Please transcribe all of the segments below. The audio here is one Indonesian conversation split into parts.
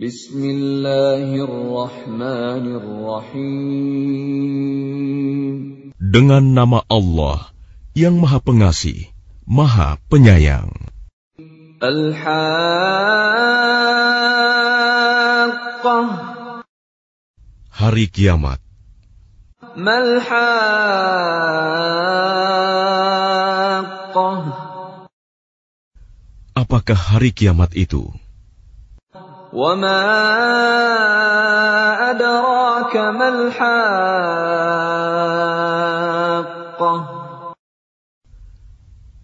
Bismillahirrahmanirrahim. Dengan nama Allah yang Maha Pengasih, Maha Penyayang. Al-Haqqah. Hari Kiamat. Mal-Haqqah. Apakah hari kiamat itu? وما أدراك ما الحاقة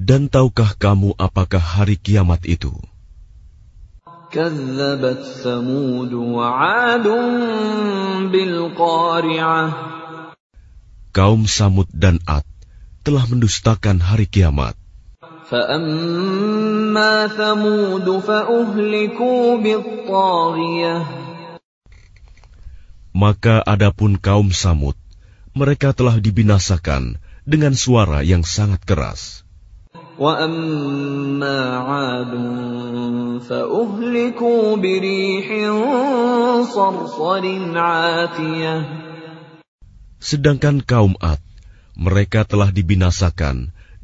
Dan tahukah kamu apakah hari kiamat itu? كذبت ثمود وعاد بالقارعة Kaum Samud dan Ad telah mendustakan hari kiamat. فأما ثمود فأهلكوا بالطاغية Maka adapun kaum Samud, mereka telah dibinasakan dengan suara yang sangat keras. وأما عاد فأهلكوا بريح صرصر عاتية Sedangkan kaum Ad, mereka telah dibinasakan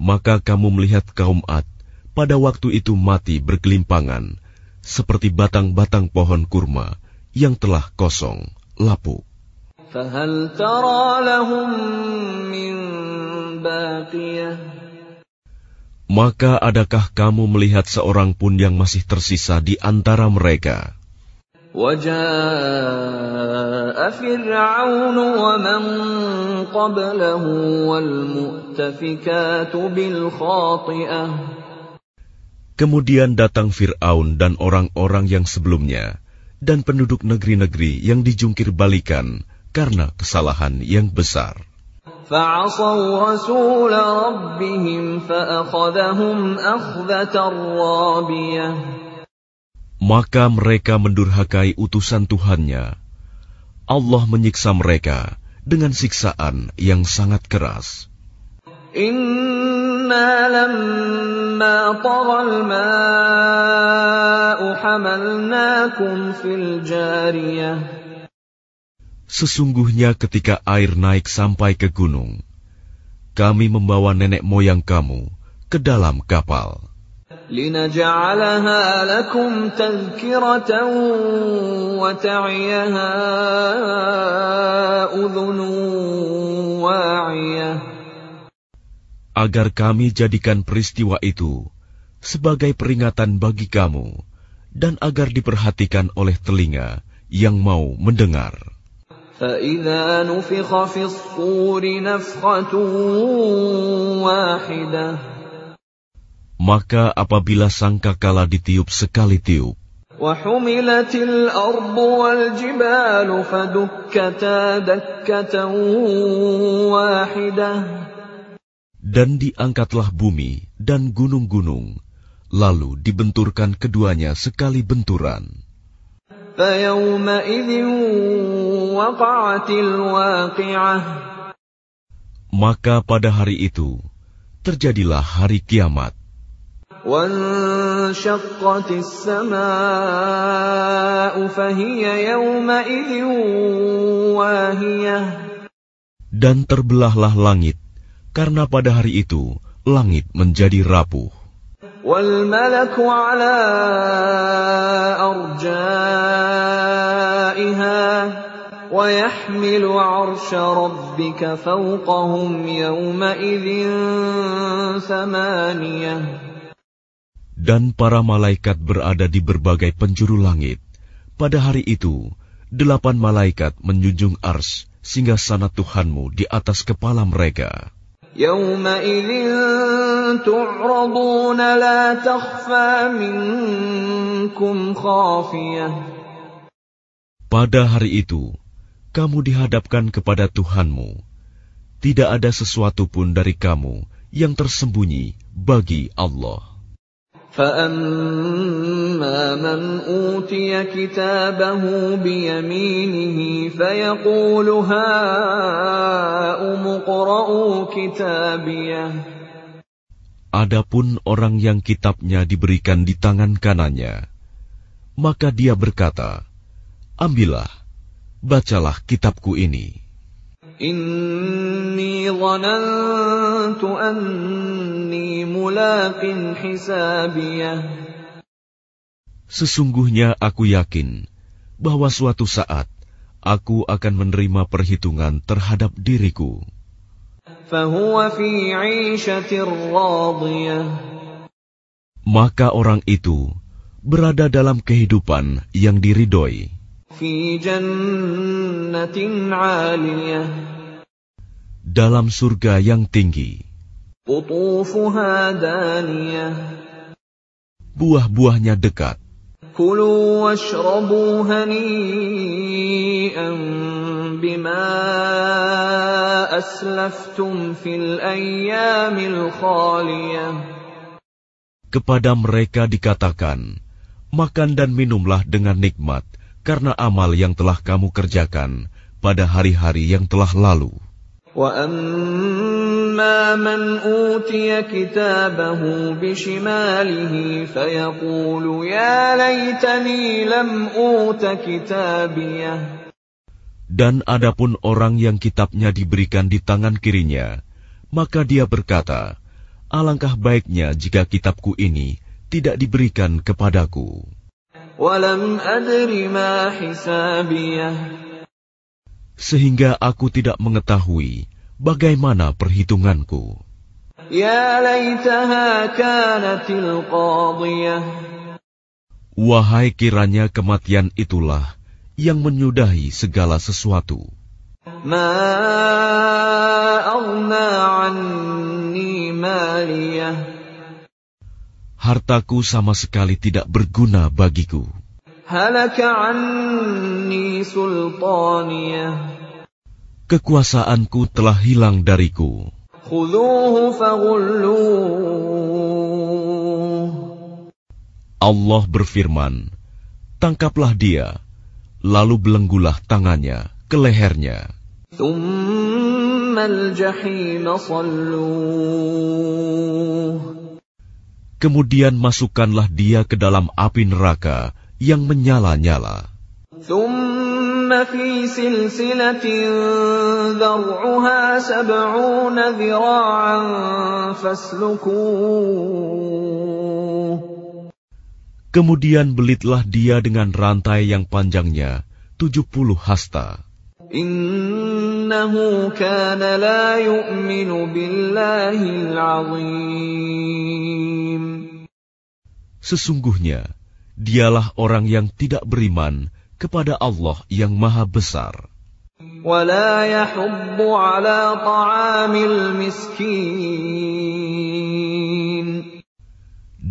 maka kamu melihat kaum Ad pada waktu itu mati bergelimpangan, seperti batang-batang pohon kurma yang telah kosong, lapuk. Maka adakah kamu melihat seorang pun yang masih tersisa di antara mereka? وجاء فرعون ومن قبله والمؤتفكات بالخاطئة Kemudian datang Fir'aun dan orang-orang yang sebelumnya, dan penduduk negeri-negeri yang dijungkir balikan karena kesalahan yang besar. فعصوا رسول ربهم فأخذهم أخذة رابية maka mereka mendurhakai utusan Tuhannya. Allah menyiksa mereka dengan siksaan yang sangat keras. Sesungguhnya ketika air naik sampai ke gunung, kami membawa nenek moyang kamu ke dalam kapal. لنجعلها لكم تذكرة وتعيها أذن واعية agar kami jadikan peristiwa itu sebagai peringatan bagi kamu dan agar diperhatikan oleh telinga yang mau mendengar. فإذا نفخ في الصور نفخة واحدة Maka apabila sangkakala ditiup sekali tiup, وحملت الأرض والجبال فدكتا دكة واحدة dan diangkatlah bumi dan gunung-gunung, lalu dibenturkan keduanya sekali benturan. فيومئذ وقعت الواقعة Maka pada hari itu terjadilah hari kiamat. وانشقت السماء فهي يومئذ واهية Dan terbelahlah langit, karena pada hari itu langit menjadi rapuh. والملك على أرجائها ويحمل عرش ربك فوقهم يومئذ ثمانية dan para malaikat berada di berbagai penjuru langit. Pada hari itu, delapan malaikat menjunjung ars sehingga sana Tuhanmu di atas kepala mereka. Pada hari itu, kamu dihadapkan kepada Tuhanmu. Tidak ada sesuatu pun dari kamu yang tersembunyi bagi Allah. فأما من أوتي كتابه بيمينه فيقول هاؤم اقرءوا كتابيه Adapun orang yang kitabnya diberikan di tangan kanannya, maka dia berkata, Ambillah, bacalah kitabku ini. Inni dhanantu anni mulaqin hisabiyah. Sesungguhnya aku yakin bahwa suatu saat aku akan menerima perhitungan terhadap diriku. فهو في عيشة راضية Maka orang itu berada dalam kehidupan yang diridhoi. Dalam surga yang tinggi. Buah-buahnya dekat. Kepada mereka dikatakan, makan dan minumlah dengan nikmat karena amal yang telah kamu kerjakan pada hari-hari yang telah lalu. وأما من أوتي كتابه بشماله فيقول يا ليتني لم أوت كتابيه Dan adapun orang yang kitabnya diberikan di tangan kirinya, maka dia berkata, Alangkah baiknya jika kitabku ini tidak diberikan kepadaku. Sehingga aku tidak mengetahui bagaimana perhitunganku. Wahai kiranya kematian itulah yang menyudahi segala sesuatu. Ma Hartaku sama sekali tidak berguna bagiku. هلك عني سلطانيه Kekuasaanku telah hilang dariku. خذوه فغلوه Allah berfirman, Tangkaplah dia, lalu belenggulah tangannya ke lehernya. ثم الجحيم صلوه kemudian masukkanlah dia ke dalam api neraka yang menyala-nyala. Kemudian belitlah dia dengan rantai yang panjangnya tujuh puluh hasta. Innahu kana la yu'minu billahi al-azim. Sesungguhnya, dialah orang yang tidak beriman kepada Allah yang maha besar. ولا يحض على طعام المسكين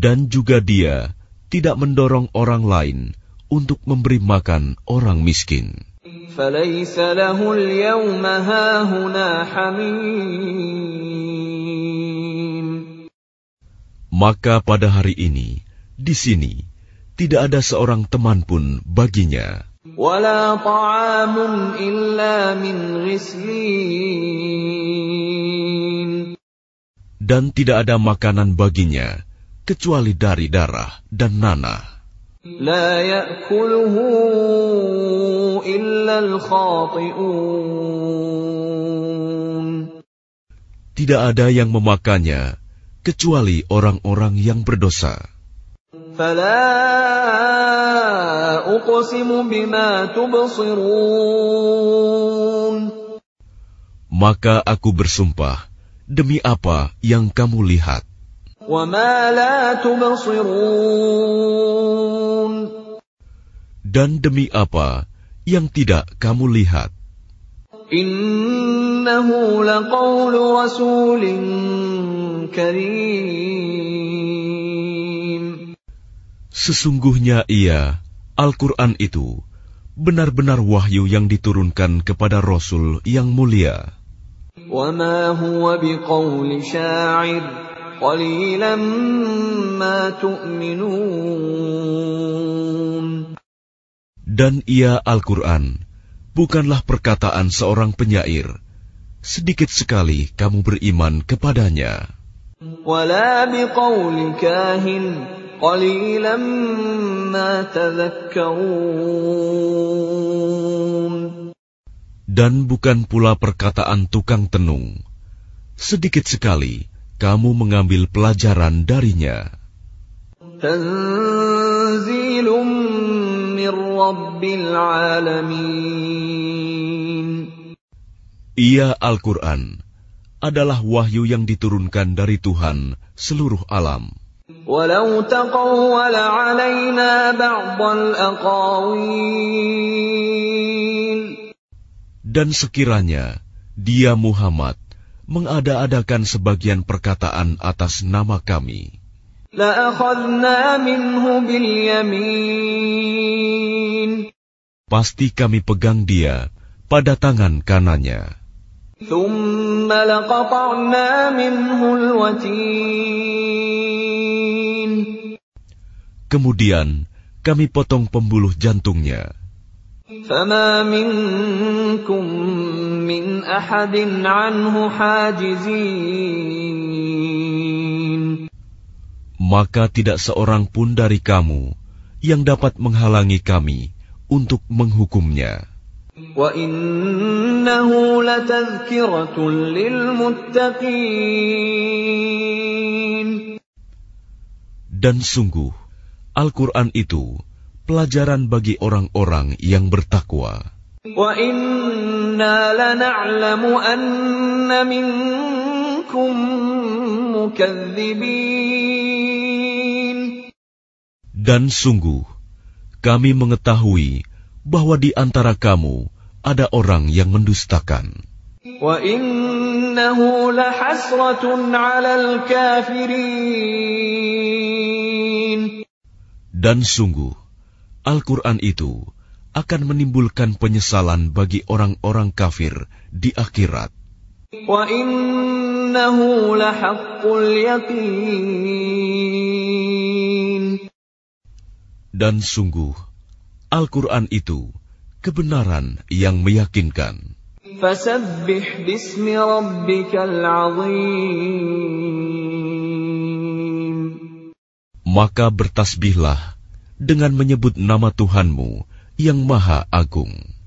Dan juga dia tidak mendorong orang lain untuk memberi makan orang miskin. فليس له اليوم هاهنا حميم Maka pada hari ini, di sini, tidak ada seorang teman pun baginya. ولا طعام إلا من غسلين Dan tidak ada makanan baginya, kecuali dari darah dan nanah. لا يأكله إلا الخاطئون Tidak ada yang memakannya, kecuali orang-orang yang berdosa. فلا أقسم بما تبصرون Maka aku bersumpah, demi apa yang kamu lihat, وما لا تبصرون dan demi apa yang tidak kamu lihat. إنه لقول رسول كريم Sesungguhnya ia, Al-Quran itu, benar-benar wahyu yang diturunkan kepada Rasul yang mulia. Dan ia Al-Quran, bukanlah perkataan seorang penyair. Sedikit sekali kamu beriman kepadanya. ولا بقول كاهن قليلا ما تذكرون Dan bukan pula perkataan tukang tenung. Sedikit sekali kamu mengambil pelajaran darinya. تنزيل من رب العالمين Ia Al-Quran adalah wahyu yang diturunkan dari Tuhan seluruh alam. ولو تقول علينا بعض الأقاويل Dan sekiranya dia Muhammad mengada-adakan sebagian perkataan atas nama kami, لأخذنا منه باليمين pasti kami pegang dia pada tangan kanannya. ثم لقطعنا منه الوتين Kemudian kami potong pembuluh jantungnya. فما منكم من أحد عنه حاجزين Maka tidak seorang pun dari kamu yang dapat menghalangi kami untuk menghukumnya. وإنه لتذكرة للمتقين Dan sungguh, Al-Quran itu pelajaran bagi orang-orang yang bertakwa. Dan sungguh, kami mengetahui bahwa di antara kamu ada orang yang mendustakan. Dan sungguh, Al-Quran itu akan menimbulkan penyesalan bagi orang-orang kafir di akhirat. Dan sungguh, Al-Quran itu kebenaran yang meyakinkan. Bismi rabbikal azim. Maka bertasbihlah dengan menyebut nama Tuhanmu yang Maha Agung.